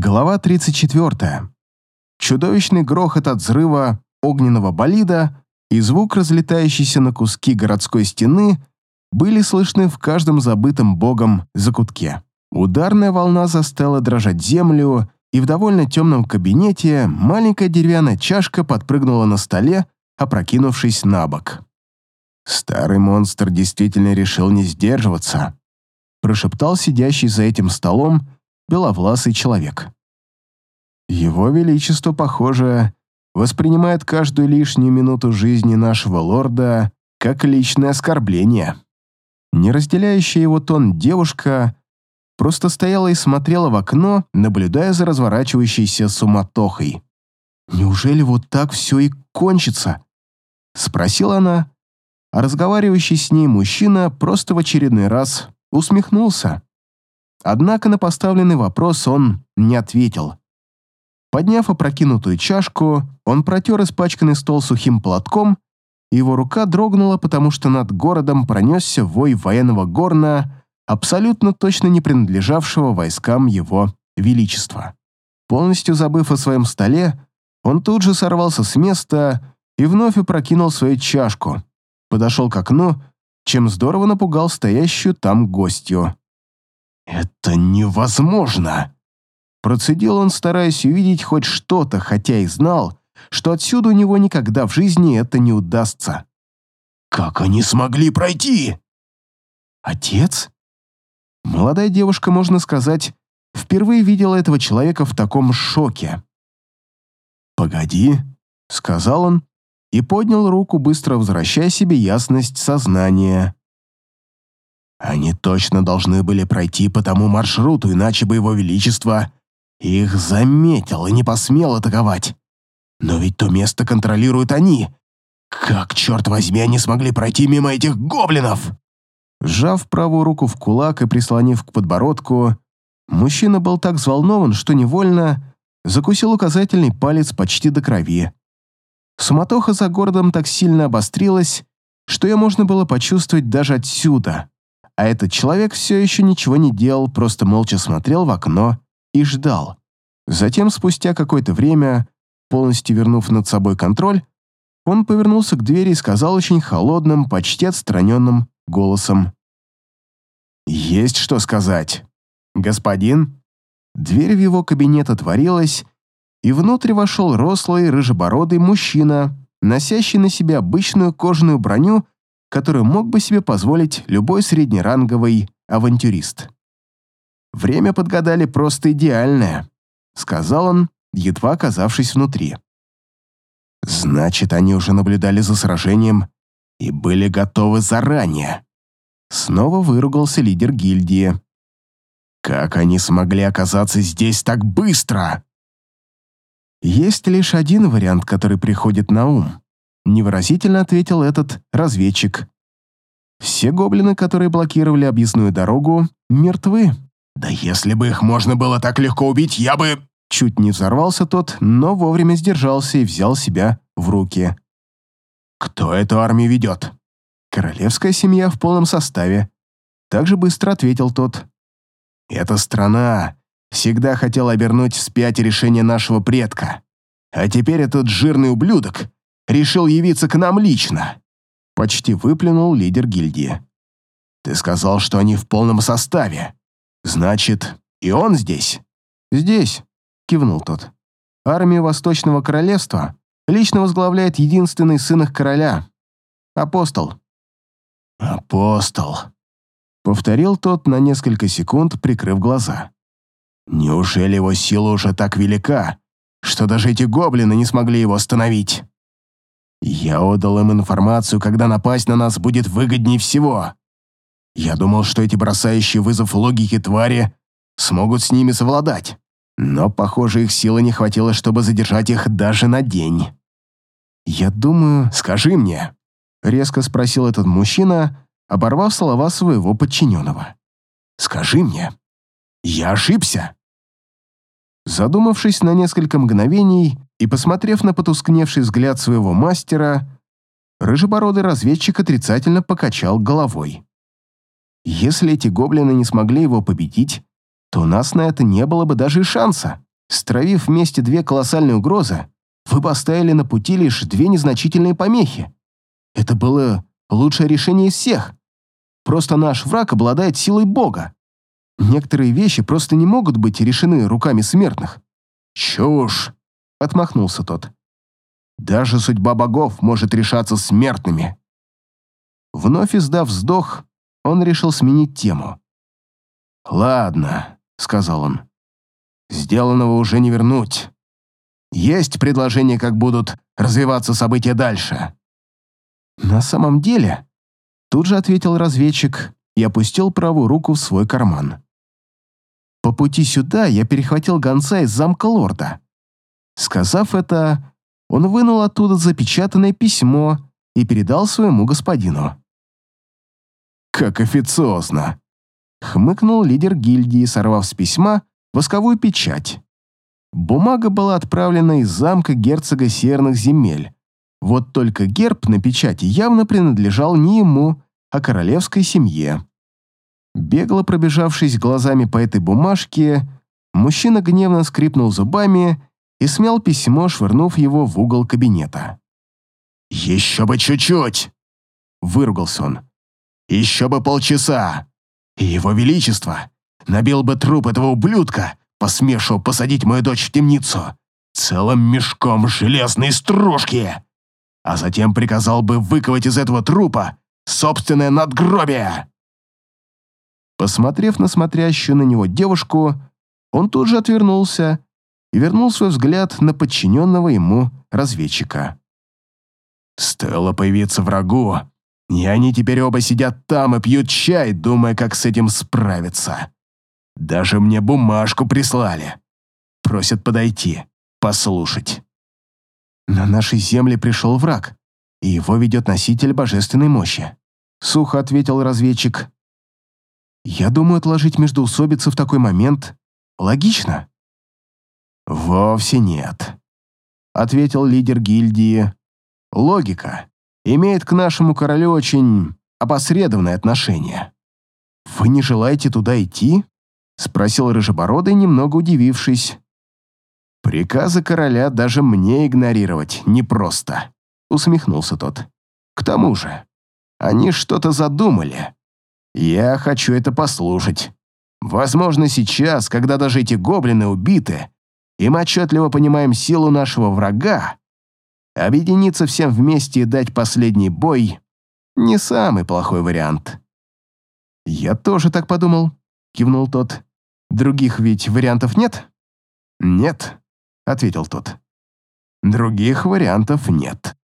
Глава 34. Чудовищный грохот от взрыва огненного болида и звук разлетающейся на куски городской стены были слышны в каждом забытом богом закутке. Ударная волна заставила дрожать землю, и в довольно темном кабинете маленькая деревянная чашка подпрыгнула на столе, опрокинувшись на бок. Старый монстр действительно решил не сдерживаться, прошептал сидящий за этим столом беловласый человек. Его Величество, похоже, воспринимает каждую лишнюю минуту жизни нашего лорда как личное оскорбление. Не разделяющая его тон девушка просто стояла и смотрела в окно, наблюдая за разворачивающейся суматохой. «Неужели вот так все и кончится?» — спросила она, а разговаривающий с ней мужчина просто в очередной раз усмехнулся. Однако на поставленный вопрос он не ответил. Подняв опрокинутую чашку, он протер испачканный стол сухим платком, его рука дрогнула, потому что над городом пронесся вой военного горна, абсолютно точно не принадлежавшего войскам его величества. Полностью забыв о своем столе, он тут же сорвался с места и вновь опрокинул свою чашку, подошел к окну, чем здорово напугал стоящую там гостью. «Это невозможно!» Процедил он, стараясь увидеть хоть что-то, хотя и знал, что отсюда у него никогда в жизни это не удастся. «Как они смогли пройти?» «Отец?» Молодая девушка, можно сказать, впервые видела этого человека в таком шоке. «Погоди», — сказал он и поднял руку, быстро возвращая себе ясность сознания. «Они точно должны были пройти по тому маршруту, иначе бы его величество их заметил и не посмел атаковать. Но ведь то место контролируют они. Как, черт возьми, они смогли пройти мимо этих гоблинов?» Сжав правую руку в кулак и прислонив к подбородку, мужчина был так взволнован, что невольно закусил указательный палец почти до крови. Суматоха за городом так сильно обострилась, что ее можно было почувствовать даже отсюда. А этот человек все еще ничего не делал, просто молча смотрел в окно и ждал. Затем, спустя какое-то время, полностью вернув над собой контроль, он повернулся к двери и сказал очень холодным, почти отстраненным голосом. «Есть что сказать, господин?» Дверь в его кабинет отворилась, и внутрь вошел рослый, рыжебородый мужчина, носящий на себе обычную кожаную броню, которую мог бы себе позволить любой среднеранговый авантюрист. «Время подгадали просто идеальное», — сказал он, едва оказавшись внутри. «Значит, они уже наблюдали за сражением и были готовы заранее». Снова выругался лидер гильдии. «Как они смогли оказаться здесь так быстро?» «Есть лишь один вариант, который приходит на ум», — невыразительно ответил этот разведчик. «Все гоблины, которые блокировали объездную дорогу, мертвы». «Да если бы их можно было так легко убить, я бы...» Чуть не взорвался тот, но вовремя сдержался и взял себя в руки. «Кто эту армию ведет?» «Королевская семья в полном составе», — также быстро ответил тот. «Эта страна всегда хотела обернуть вспять решение нашего предка, а теперь этот жирный ублюдок решил явиться к нам лично», — почти выплюнул лидер гильдии. «Ты сказал, что они в полном составе. Значит, и он здесь?» «Здесь», — кивнул тот. «Армию Восточного Королевства лично возглавляет единственный сын их короля, апостол». «Апостол», — повторил тот на несколько секунд, прикрыв глаза. «Неужели его сила уже так велика, что даже эти гоблины не смогли его остановить?» «Я отдал им информацию, когда напасть на нас будет выгоднее всего. Я думал, что эти бросающие вызов логике твари смогут с ними совладать, но, похоже, их силы не хватило, чтобы задержать их даже на день. Я думаю, скажи мне, резко спросил этот мужчина, оборвав слова своего подчиненного. Скажи мне, я ошибся? Задумавшись на несколько мгновений и посмотрев на потускневший взгляд своего мастера, рыжебородый разведчик отрицательно покачал головой. Если эти гоблины не смогли его победить, то у нас на это не было бы даже и шанса. Стравив вместе две колоссальные угрозы, вы поставили на пути лишь две незначительные помехи. Это было лучшее решение из всех. Просто наш враг обладает силой Бога. Некоторые вещи просто не могут быть решены руками смертных. Чушь, отмахнулся тот. Даже судьба богов может решаться смертными. Вновь издав вздох, он решил сменить тему. «Ладно», — сказал он. «Сделанного уже не вернуть. Есть предложение, как будут развиваться события дальше?» «На самом деле», — тут же ответил разведчик и опустил правую руку в свой карман. «По пути сюда я перехватил гонца из замка лорда. Сказав это, он вынул оттуда запечатанное письмо и передал своему господину. «Как официозно!» — хмыкнул лидер гильдии, сорвав с письма восковую печать. Бумага была отправлена из замка герцога северных земель. Вот только герб на печати явно принадлежал не ему, а королевской семье. Бегло пробежавшись глазами по этой бумажке, мужчина гневно скрипнул зубами и смял письмо, швырнув его в угол кабинета. «Еще бы чуть-чуть!» — выругался он. «Еще бы полчаса! И его величество набил бы труп этого ублюдка, посмешил посадить мою дочь в темницу целым мешком железной стружки, а затем приказал бы выковать из этого трупа собственное надгробие!» Посмотрев на смотрящую на него девушку, он тут же отвернулся и вернул свой взгляд на подчиненного ему разведчика. «Стоило появиться врагу, и они теперь оба сидят там и пьют чай, думая, как с этим справиться. Даже мне бумажку прислали. Просят подойти, послушать». «На нашей земле пришел враг, и его ведет носитель божественной мощи», — сухо ответил разведчик. «Я думаю, отложить междоусобицы в такой момент логично». «Вовсе нет», — ответил лидер гильдии. «Логика имеет к нашему королю очень опосредованное отношение». «Вы не желаете туда идти?» — спросил Рыжебородый, немного удивившись. «Приказы короля даже мне игнорировать непросто», — усмехнулся тот. «К тому же, они что-то задумали. Я хочу это послушать. Возможно, сейчас, когда даже эти гоблины убиты, и мы отчетливо понимаем силу нашего врага, объединиться всем вместе и дать последний бой — не самый плохой вариант. «Я тоже так подумал», — кивнул тот. «Других ведь вариантов нет?» «Нет», — ответил тот. «Других вариантов нет».